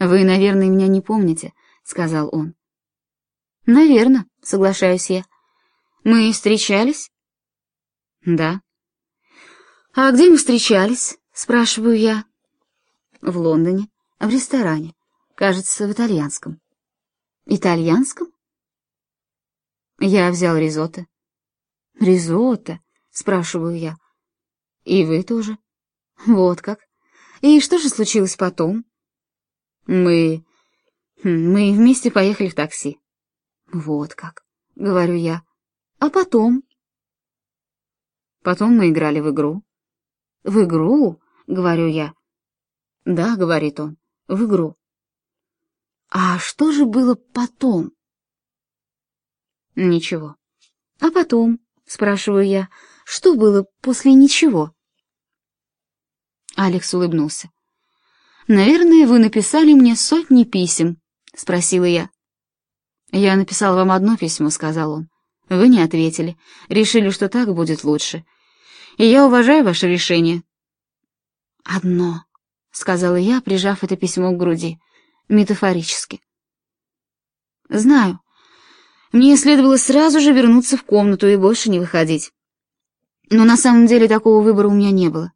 «Вы, наверное, меня не помните», — сказал он. «Наверно», — соглашаюсь я. «Мы встречались?» «Да». «А где мы встречались?» — спрашиваю я. «В Лондоне, в ресторане, кажется, в итальянском». «Итальянском?» Я взял ризотто. «Ризотто?» — спрашиваю я. «И вы тоже?» «Вот как. И что же случилось потом?» «Мы... Хм, мы вместе поехали в такси». «Вот как», — говорю я. «А потом?» Потом мы играли в игру. «В игру?» — говорю я. «Да», — говорит он, — «в игру». «А что же было потом?» «Ничего». «А потом?» — спрашиваю я. «Что было после ничего?» Алекс улыбнулся. «Наверное, вы написали мне сотни писем», — спросила я. «Я написал вам одно письмо», — сказал он. «Вы не ответили. Решили, что так будет лучше. И я уважаю ваше решение». «Одно», — сказала я, прижав это письмо к груди, метафорически. «Знаю. Мне следовало сразу же вернуться в комнату и больше не выходить. Но на самом деле такого выбора у меня не было.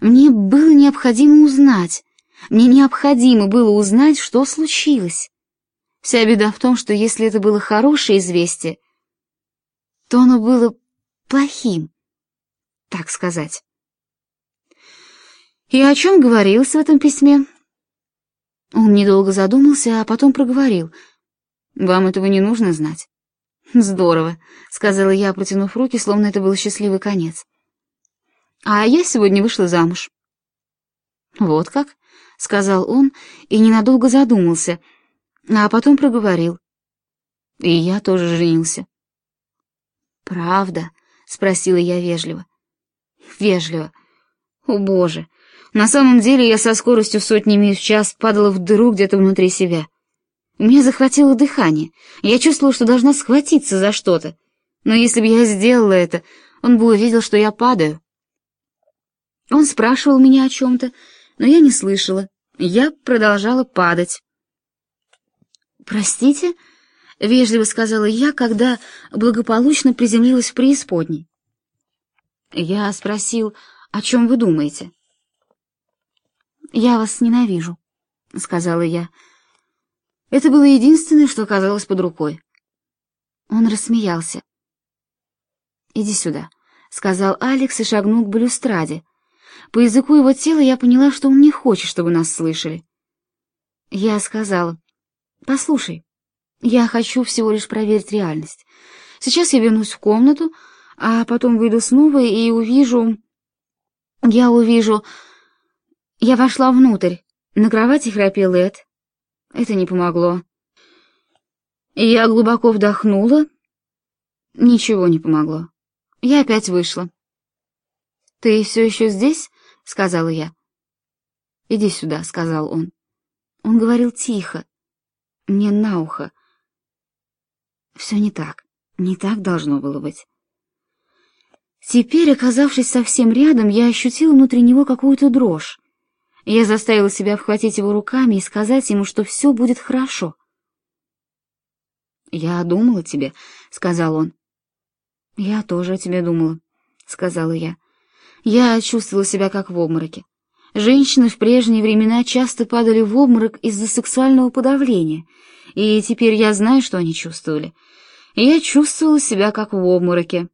Мне было необходимо узнать, мне необходимо было узнать, что случилось. Вся беда в том, что если это было хорошее известие, то оно было плохим, так сказать. И о чем говорилось в этом письме? Он недолго задумался, а потом проговорил. «Вам этого не нужно знать». «Здорово», — сказала я, протянув руки, словно это был счастливый конец. «А я сегодня вышла замуж». «Вот как?» — сказал он и ненадолго задумался — а потом проговорил. И я тоже женился. «Правда?» — спросила я вежливо. «Вежливо. О, Боже! На самом деле я со скоростью сотни миль в час падала в дыру где-то внутри себя. У меня захватило дыхание. Я чувствовала, что должна схватиться за что-то. Но если бы я сделала это, он бы увидел, что я падаю. Он спрашивал меня о чем-то, но я не слышала. Я продолжала падать. «Простите?» — вежливо сказала я, когда благополучно приземлилась в преисподней. Я спросил, о чем вы думаете? «Я вас ненавижу», — сказала я. Это было единственное, что оказалось под рукой. Он рассмеялся. «Иди сюда», — сказал Алекс и шагнул к балюстраде. По языку его тела я поняла, что он не хочет, чтобы нас слышали. Я сказала, Послушай, я хочу всего лишь проверить реальность. Сейчас я вернусь в комнату, а потом выйду снова и увижу... Я увижу... Я вошла внутрь. На кровати храпел Эд. Это не помогло. Я глубоко вдохнула. Ничего не помогло. Я опять вышла. «Ты все еще здесь?» — сказала я. «Иди сюда», — сказал он. Он говорил тихо, мне на ухо. Все не так, не так должно было быть. Теперь, оказавшись совсем рядом, я ощутила внутри него какую-то дрожь. Я заставила себя обхватить его руками и сказать ему, что все будет хорошо. «Я думала тебе», — сказал он. «Я тоже о тебе думала», — сказала я. Я чувствовала себя как в обмороке. Женщины в прежние времена часто падали в обморок из-за сексуального подавления, и теперь я знаю, что они чувствовали. я чувствовала себя как в обмороке.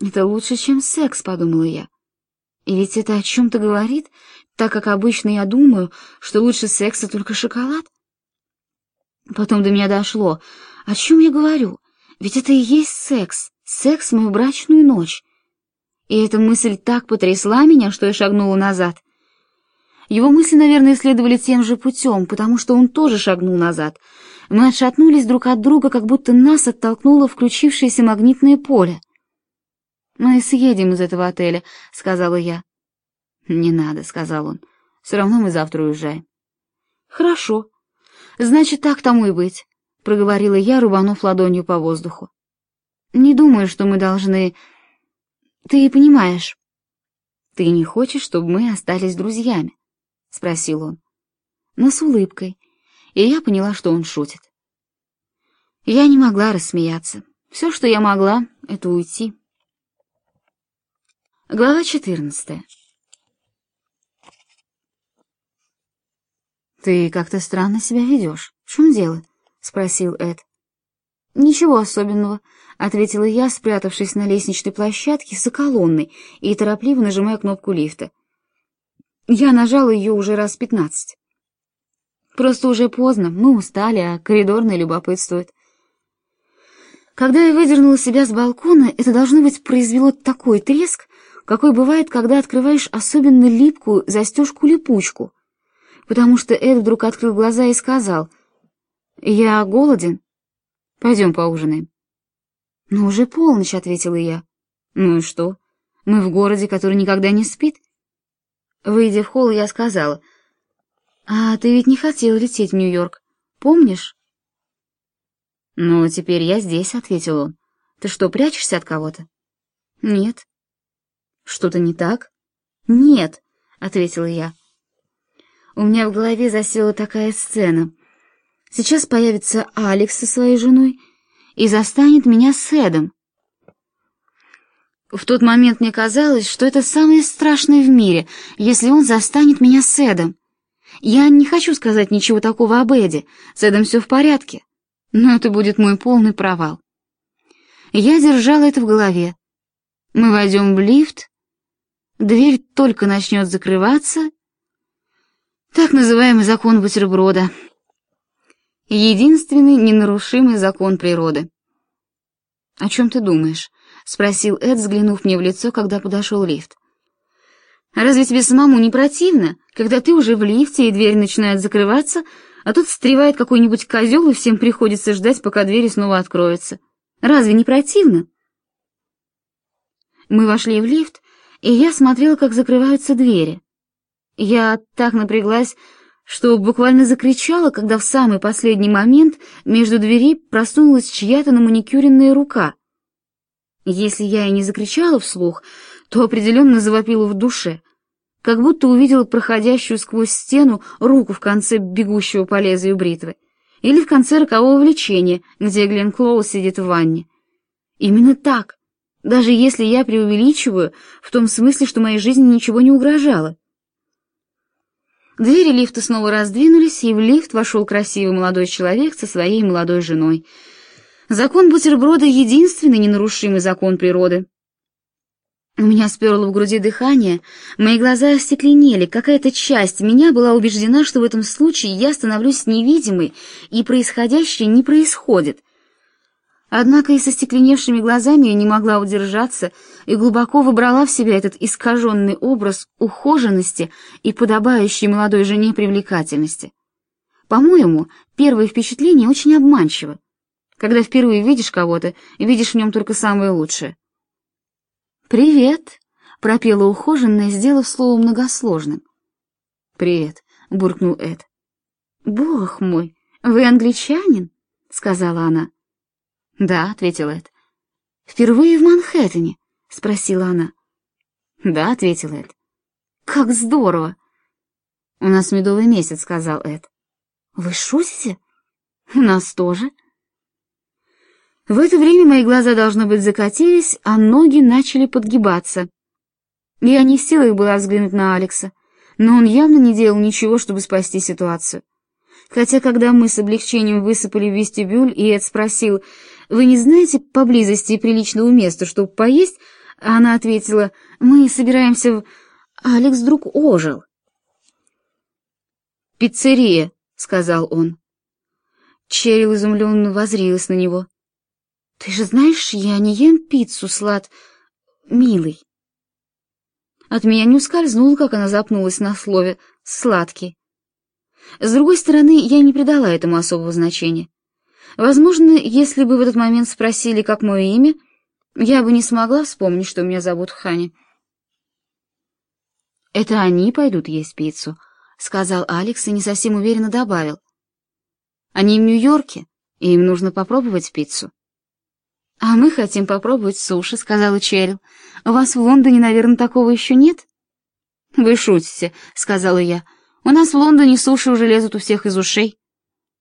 «Это лучше, чем секс», — подумала я. И ведь это о чем-то говорит, так как обычно я думаю, что лучше секса только шоколад. Потом до меня дошло, о чем я говорю, ведь это и есть секс, секс в мою брачную ночь. И эта мысль так потрясла меня, что я шагнула назад. Его мысли, наверное, следовали тем же путем, потому что он тоже шагнул назад. Мы отшатнулись друг от друга, как будто нас оттолкнуло включившееся магнитное поле. «Мы съедем из этого отеля», — сказала я. «Не надо», — сказал он. «Все равно мы завтра уезжаем». «Хорошо. Значит, так тому и быть», — проговорила я, рубанув ладонью по воздуху. «Не думаю, что мы должны...» Ты понимаешь, ты не хочешь, чтобы мы остались друзьями? спросил он. но с улыбкой, и я поняла, что он шутит. Я не могла рассмеяться. Все, что я могла, — это уйти. Глава четырнадцатая. «Ты как-то странно себя ведешь. В чем дело?» — спросил Эд. «Ничего особенного», — ответила я, спрятавшись на лестничной площадке за колонной и торопливо нажимая кнопку лифта. Я нажала ее уже раз пятнадцать. Просто уже поздно, мы устали, а коридорный любопытствует. Когда я выдернула себя с балкона, это, должно быть, произвело такой треск, какой бывает, когда открываешь особенно липкую застежку-липучку, потому что Эд вдруг открыл глаза и сказал, «Я голоден. Пойдем поужинаем». «Ну, уже полночь», — ответила я. «Ну и что? Мы в городе, который никогда не спит». Выйдя в холл, я сказала, «А ты ведь не хотел лететь в Нью-Йорк, помнишь?» «Ну, теперь я здесь», — ответил он. «Ты что, прячешься от кого-то?» «Нет». «Что-то не так?» «Нет», — ответила я. У меня в голове засела такая сцена. Сейчас появится Алекс со своей женой и застанет меня с Эдом. В тот момент мне казалось, что это самое страшное в мире, если он застанет меня с Эдом. Я не хочу сказать ничего такого об Эде, с Эдом все в порядке, но это будет мой полный провал. Я держала это в голове. Мы войдем в лифт, дверь только начнет закрываться. Так называемый закон бутерброда. Единственный ненарушимый закон природы. «О чем ты думаешь?» — спросил Эд, взглянув мне в лицо, когда подошел лифт. «Разве тебе самому не противно, когда ты уже в лифте и дверь начинает закрываться, а тут встревает какой-нибудь козел, и всем приходится ждать, пока двери снова откроются? Разве не противно?» Мы вошли в лифт, и я смотрела, как закрываются двери. Я так напряглась, что буквально закричала, когда в самый последний момент между дверей просунулась чья-то наманикюренная рука. Если я и не закричала вслух, то определенно завопила в душе, как будто увидела проходящую сквозь стену руку в конце бегущего по лезвию бритвы, или в конце рокового влечения, где Глен Клоуз сидит в ванне. Именно так, даже если я преувеличиваю, в том смысле, что моей жизни ничего не угрожало. Двери лифта снова раздвинулись, и в лифт вошел красивый молодой человек со своей молодой женой. Закон бутерброда — единственный ненарушимый закон природы. У меня сперло в груди дыхание, мои глаза остекленели, какая-то часть меня была убеждена, что в этом случае я становлюсь невидимой, и происходящее не происходит — Однако и со стекленевшими глазами я не могла удержаться и глубоко выбрала в себя этот искаженный образ ухоженности и подобающей молодой жене привлекательности. По-моему, первое впечатление очень обманчиво, когда впервые видишь кого-то видишь в нем только самое лучшее. «Привет!» — пропела ухоженная, сделав слово многосложным. «Привет!» — буркнул Эд. «Бог мой, вы англичанин?» — сказала она. «Да», — ответил Эд. «Впервые в Манхэттене?» — спросила она. «Да», — ответил Эд. «Как здорово!» «У нас медовый месяц», — сказал Эд. «Вы шутите? У нас тоже». В это время мои глаза, должно быть, закатились, а ноги начали подгибаться. Я не в силах была взглянуть на Алекса, но он явно не делал ничего, чтобы спасти ситуацию. Хотя, когда мы с облегчением высыпали в вестибюль, и Эд спросил, «Вы не знаете поблизости приличного места, чтобы поесть?» Она ответила, «Мы собираемся в...» Алекс вдруг ожил. «Пиццерия», — сказал он. Черил изумленно возрилась на него. «Ты же знаешь, я не ем пиццу, Слад, милый». От меня не ускользнуло, как она запнулась на слове «сладкий». С другой стороны, я не придала этому особого значения. Возможно, если бы в этот момент спросили, как мое имя, я бы не смогла вспомнить, что меня зовут Хани. «Это они пойдут есть пиццу», — сказал Алекс и не совсем уверенно добавил. «Они в Нью-Йорке, и им нужно попробовать пиццу». «А мы хотим попробовать суши», — сказала Черил. «У вас в Лондоне, наверное, такого еще нет?» «Вы шутите», — сказала я. У нас в Лондоне суши уже лезут у всех из ушей.